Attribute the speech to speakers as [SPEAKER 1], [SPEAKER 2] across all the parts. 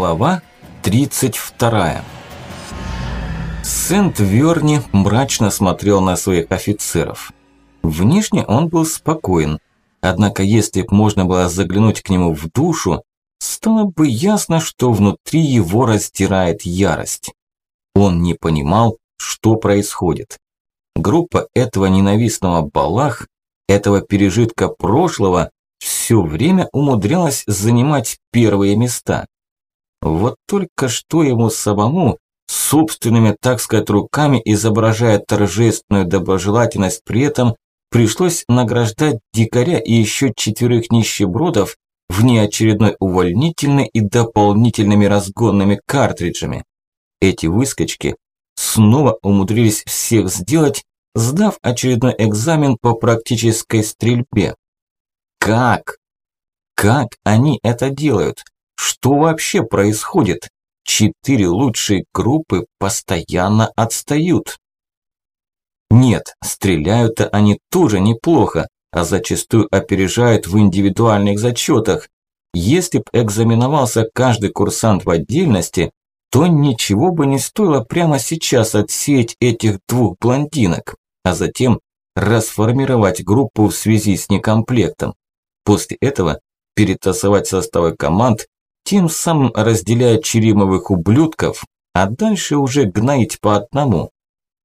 [SPEAKER 1] Глава 32 Сент-Верни мрачно смотрел на своих офицеров. Внешне он был спокоен, однако если б можно было заглянуть к нему в душу, стало бы ясно, что внутри его раздирает ярость. Он не понимал, что происходит. Группа этого ненавистного Балах, этого пережитка прошлого, все время умудрялась занимать первые места. Вот только что ему самому, собственными, так сказать, руками, изображая торжественную доброжелательность при этом, пришлось награждать дикаря и еще четверых нищебродов внеочередной увольнительной и дополнительными разгонными картриджами. Эти выскочки снова умудрились всех сделать, сдав очередной экзамен по практической стрельбе. Как? Как они это делают? Что вообще происходит? Четыре лучшие группы постоянно отстают. Нет, стреляют-то они тоже неплохо, а зачастую опережают в индивидуальных зачетах. Если б экзаменовался каждый курсант в отдельности, то ничего бы не стоило прямо сейчас отсеять этих двух блондинок, а затем расформировать группу в связи с некомплектом. После этого перетасовать составы команд, тем самым разделяя черимовых ублюдков, а дальше уже гноить по одному.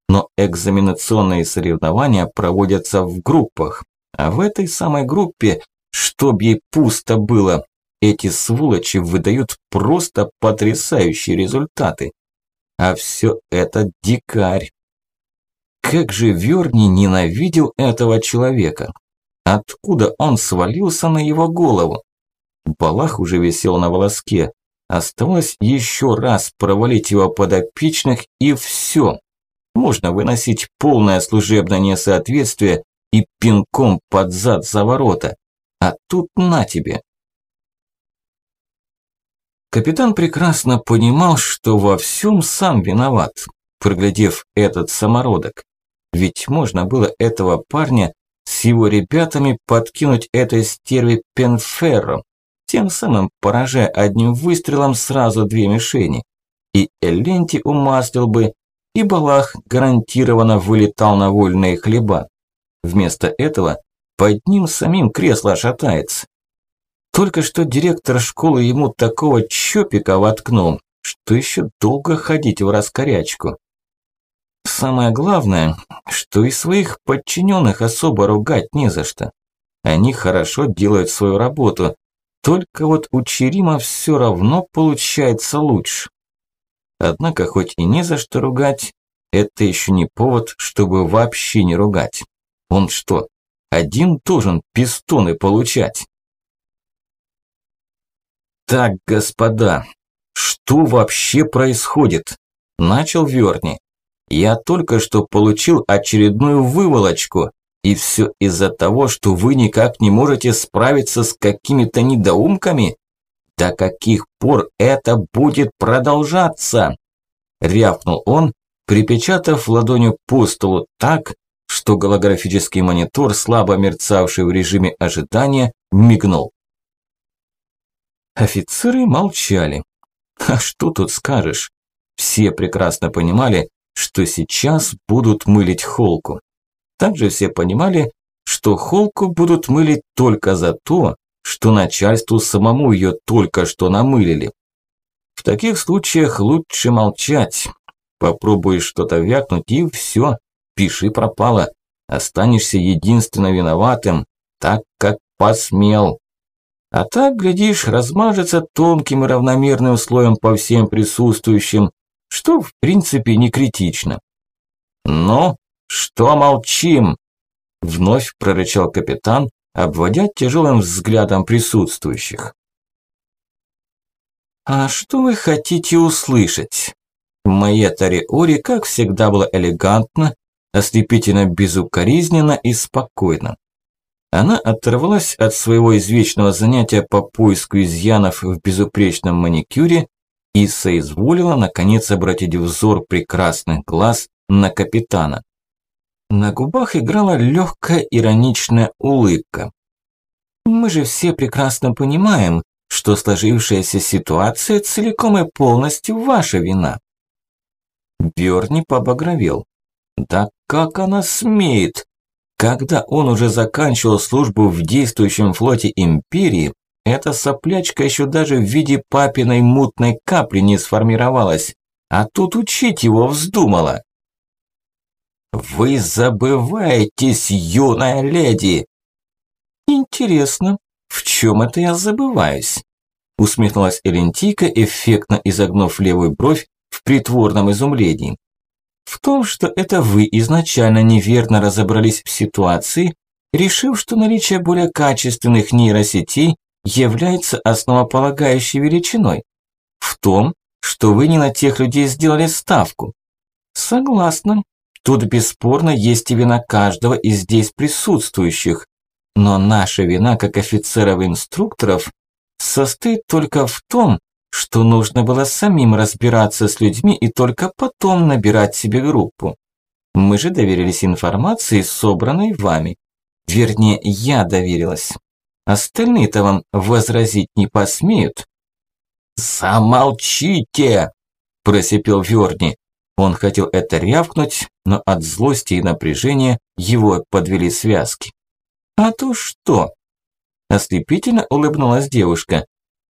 [SPEAKER 1] Но экзаменационные соревнования проводятся в группах, а в этой самой группе, чтоб ей пусто было, эти сволочи выдают просто потрясающие результаты. А все это дикарь. Как же Верни ненавидел этого человека. Откуда он свалился на его голову? Балах уже висел на волоске. Оставалось еще раз провалить его подопечных и все. Можно выносить полное служебное несоответствие и пинком под зад за ворота. А тут на тебе. Капитан прекрасно понимал, что во всем сам виноват, проглядев этот самородок. Ведь можно было этого парня с его ребятами подкинуть этой стерве Пенферро, тем самым поражая одним выстрелом сразу две мишени. И Эленти умаслил бы, и Балах гарантированно вылетал на вольные хлеба. Вместо этого под ним самим кресло шатается. Только что директор школы ему такого чопика воткнул, что еще долго ходить в раскорячку. Самое главное, что и своих подчиненных особо ругать не за что. Они хорошо делают свою работу, только вот у Черима все равно получается лучше. Однако хоть и не за что ругать, это еще не повод, чтобы вообще не ругать. Он что, один должен пистоны получать? Так, господа, что вообще происходит? Начал Верни. Я только что получил очередную выволочку, и все из-за того, что вы никак не можете справиться с какими-то недоумками? До каких пор это будет продолжаться? Рявкнул он, припечатав ладонью по столу так, что голографический монитор, слабо мерцавший в режиме ожидания, мигнул. Офицеры молчали. А что тут скажешь? Все прекрасно понимали, что сейчас будут мылить холку. Также все понимали, что холку будут мылить только за то, что начальству самому ее только что намылили. В таких случаях лучше молчать. Попробуешь что-то вякнуть и все, пиши пропало. Останешься единственно виноватым, так как посмел. А так, глядишь, размажется тонким и равномерным слоем по всем присутствующим, что в принципе не критично. Но что молчим? Вновь прорычал капитан, обводя тяжелым взглядом присутствующих. А что вы хотите услышать? Моя Тариори, как всегда, была элегантна, ослепительно безукоризненно и спокойно. Она оторвалась от своего извечного занятия по поиску изъянов в безупречном маникюре и соизволила, наконец, обратить взор прекрасных глаз на капитана. На губах играла легкая ироничная улыбка. «Мы же все прекрасно понимаем, что сложившаяся ситуация целиком и полностью ваша вина. Бёрни побагровел. Да как она смеет? Когда он уже заканчивал службу в действующем флоте Империи, эта соплячка еще даже в виде папиной мутной капли не сформировалась, а тут учить его вздумала. «Вы забываетесь, юная леди!» «Интересно, в чем это я забываюсь?» Усмехнулась Элентийка, эффектно изогнув левую бровь в притворном изумлении. «В том, что это вы изначально неверно разобрались в ситуации, решив, что наличие более качественных нейросетей является основополагающей величиной. В том, что вы не на тех людей сделали ставку. Согласна. Тут бесспорно есть и вина каждого из здесь присутствующих. Но наша вина как офицеров-инструкторов состоит только в том, что нужно было самим разбираться с людьми и только потом набирать себе группу. Мы же доверились информации, собранной вами. Вернее, я доверилась. Остальные-то вам возразить не посмеют. «Замолчите!» – просипел Верни. Он хотел это рявкнуть, но от злости и напряжения его подвели связки. «А то что?» Ослепительно улыбнулась девушка.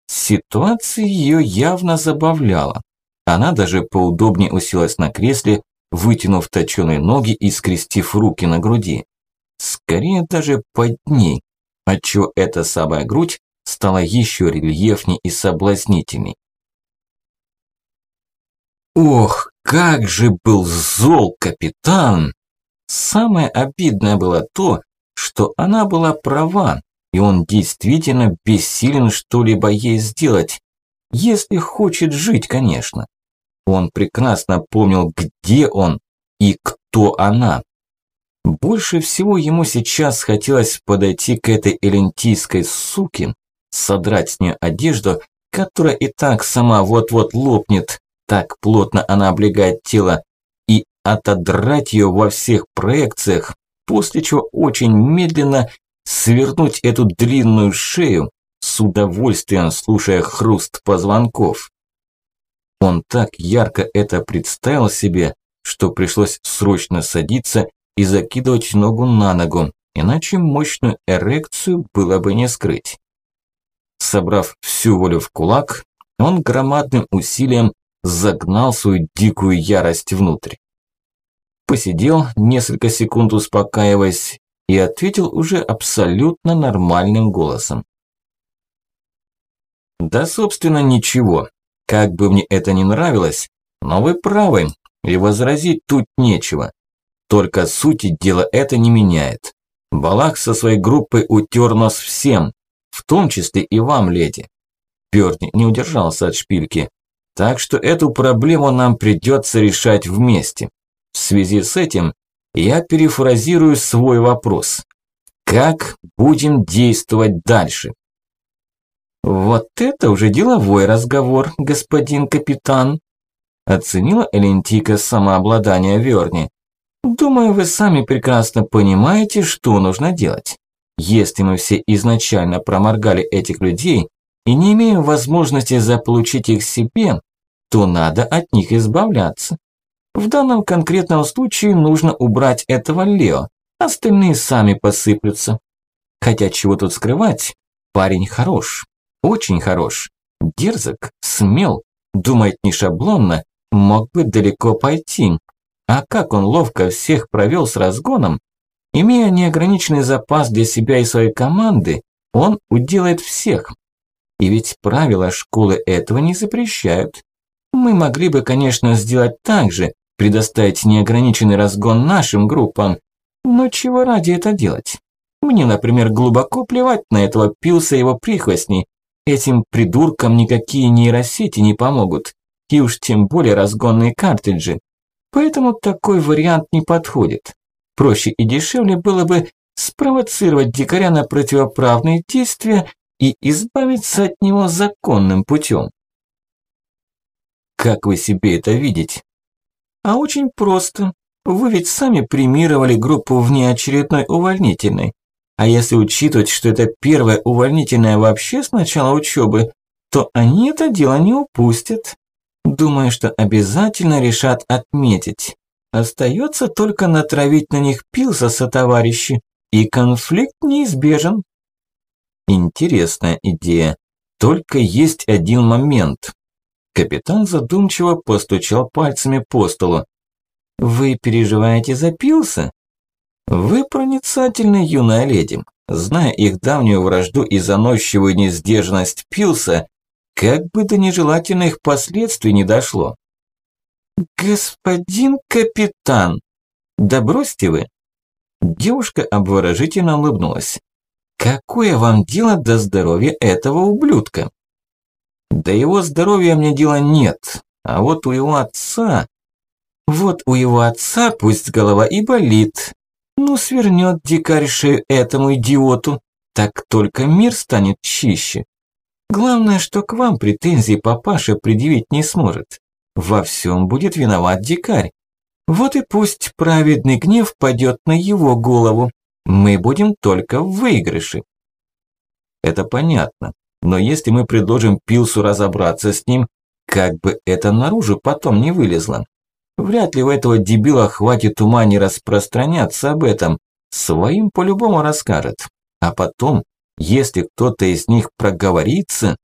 [SPEAKER 1] Ситуация ее явно забавляла. Она даже поудобнее уселась на кресле, вытянув точеные ноги и скрестив руки на груди. Скорее даже под ней, отчего эта самая грудь стала еще рельефней и соблазнительней. Ох, как же был зол капитан! Самое обидное было то, что она была права, и он действительно бессилен что-либо ей сделать, если хочет жить, конечно. Он прекрасно помнил, где он и кто она. Больше всего ему сейчас хотелось подойти к этой элентийской суке, содрать с нее одежду, которая и так сама вот-вот лопнет, так плотно она облегает тело, и отодрать ее во всех проекциях, после чего очень медленно свернуть эту длинную шею, с удовольствием слушая хруст позвонков. Он так ярко это представил себе, что пришлось срочно садиться и закидывать ногу на ногу, иначе мощную эрекцию было бы не скрыть. Собрав всю волю в кулак, он громадным усилием загнал свою дикую ярость внутрь. Посидел, несколько секунд успокаиваясь, и ответил уже абсолютно нормальным голосом. Да, собственно, ничего. Как бы мне это ни нравилось, но вы правы, и возразить тут нечего. Только сути дела это не меняет. Балах со своей группой утер нос всем, в том числе и вам, леди. Бёрни не удержался от шпильки. Так что эту проблему нам придется решать вместе. В связи с этим я перефразирую свой вопрос. Как будем действовать дальше? Вот это уже деловой разговор, господин капитан. Оценила Элентика самообладание Верни. Думаю, вы сами прекрасно понимаете, что нужно делать. Если мы все изначально проморгали этих людей и не имеем возможности заполучить их себе, то надо от них избавляться. В данном конкретном случае нужно убрать этого Лео, остальные сами посыплются. Хотя чего тут скрывать, парень хорош, очень хорош, дерзок, смел, думает не шаблонно, мог бы далеко пойти, а как он ловко всех провел с разгоном, имея неограниченный запас для себя и своей команды, он уделает всех. И ведь правила школы этого не запрещают. Мы могли бы, конечно, сделать так же, предоставить неограниченный разгон нашим группам, но чего ради это делать? Мне, например, глубоко плевать на этого Пилса его прихвостней. Этим придуркам никакие нейросети не помогут, и уж тем более разгонные картриджи. Поэтому такой вариант не подходит. Проще и дешевле было бы спровоцировать дикаря на противоправные действия и избавиться от него законным путем. Как вы себе это видите? А очень просто. Вы ведь сами премировали группу внеочередной увольнительной. А если учитывать, что это первое увольнительное вообще с начала учебы, то они это дело не упустят. Думаю, что обязательно решат отметить. Остается только натравить на них пилса со товарищи, и конфликт неизбежен. Интересная идея. Только есть один момент. Капитан задумчиво постучал пальцами по столу. «Вы переживаете за Пилса?» «Вы проницательны, юная леди. Зная их давнюю вражду и заносчивую несдержанность Пилса, как бы до нежелательных последствий не дошло». «Господин капитан!» «Да бросьте вы!» Девушка обворожительно улыбнулась. «Какое вам дело до здоровья этого ублюдка?» «До его здоровья мне дела нет, а вот у его отца...» «Вот у его отца пусть голова и болит. Ну, свернет дикарь шею этому идиоту, так только мир станет чище. Главное, что к вам претензий папаша предъявить не сможет. Во всем будет виноват дикарь. Вот и пусть праведный гнев падет на его голову. Мы будем только в выигрыше. Это понятно. Но если мы предложим Пилсу разобраться с ним, как бы это наружу потом не вылезло. Вряд ли у этого дебила хватит ума не распространяться об этом. Своим по-любому расскажет. А потом, если кто-то из них проговорится...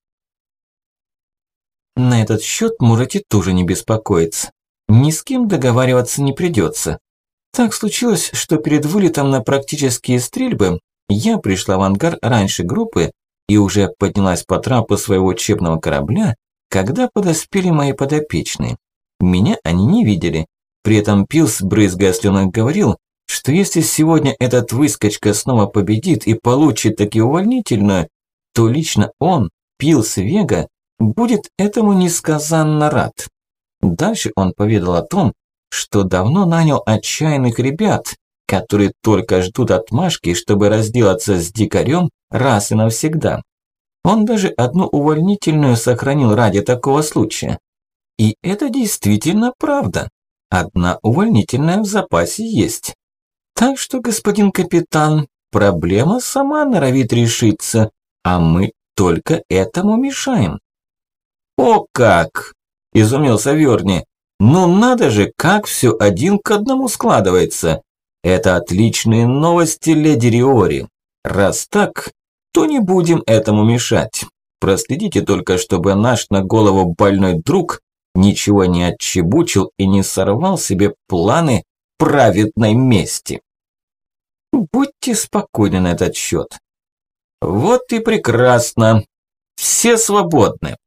[SPEAKER 1] На этот счет можете тоже не беспокоиться. Ни с кем договариваться не придется. Так случилось, что перед вылетом на практические стрельбы я пришла в ангар раньше группы и уже поднялась по трапу своего учебного корабля, когда подоспели мои подопечные. Меня они не видели. При этом Пилс, брызгая слюной, говорил, что если сегодня этот выскочка снова победит и получит таки увольнительную, то лично он, Пилс Вега, будет этому несказанно рад. Дальше он поведал о том, что давно нанял отчаянных ребят, которые только ждут отмашки, чтобы разделаться с дикарем раз и навсегда. Он даже одну увольнительную сохранил ради такого случая. И это действительно правда. Одна увольнительная в запасе есть. Так что, господин капитан, проблема сама норовит решиться, а мы только этому мешаем. О как! Изумился Верни. Ну надо же, как все один к одному складывается. Это отличные новости, леди Риори. Раз так, то не будем этому мешать. Проследите только, чтобы наш на голову больной друг ничего не отчебучил и не сорвал себе планы праведной мести. Будьте спокойны на этот счет. Вот и прекрасно. Все свободны.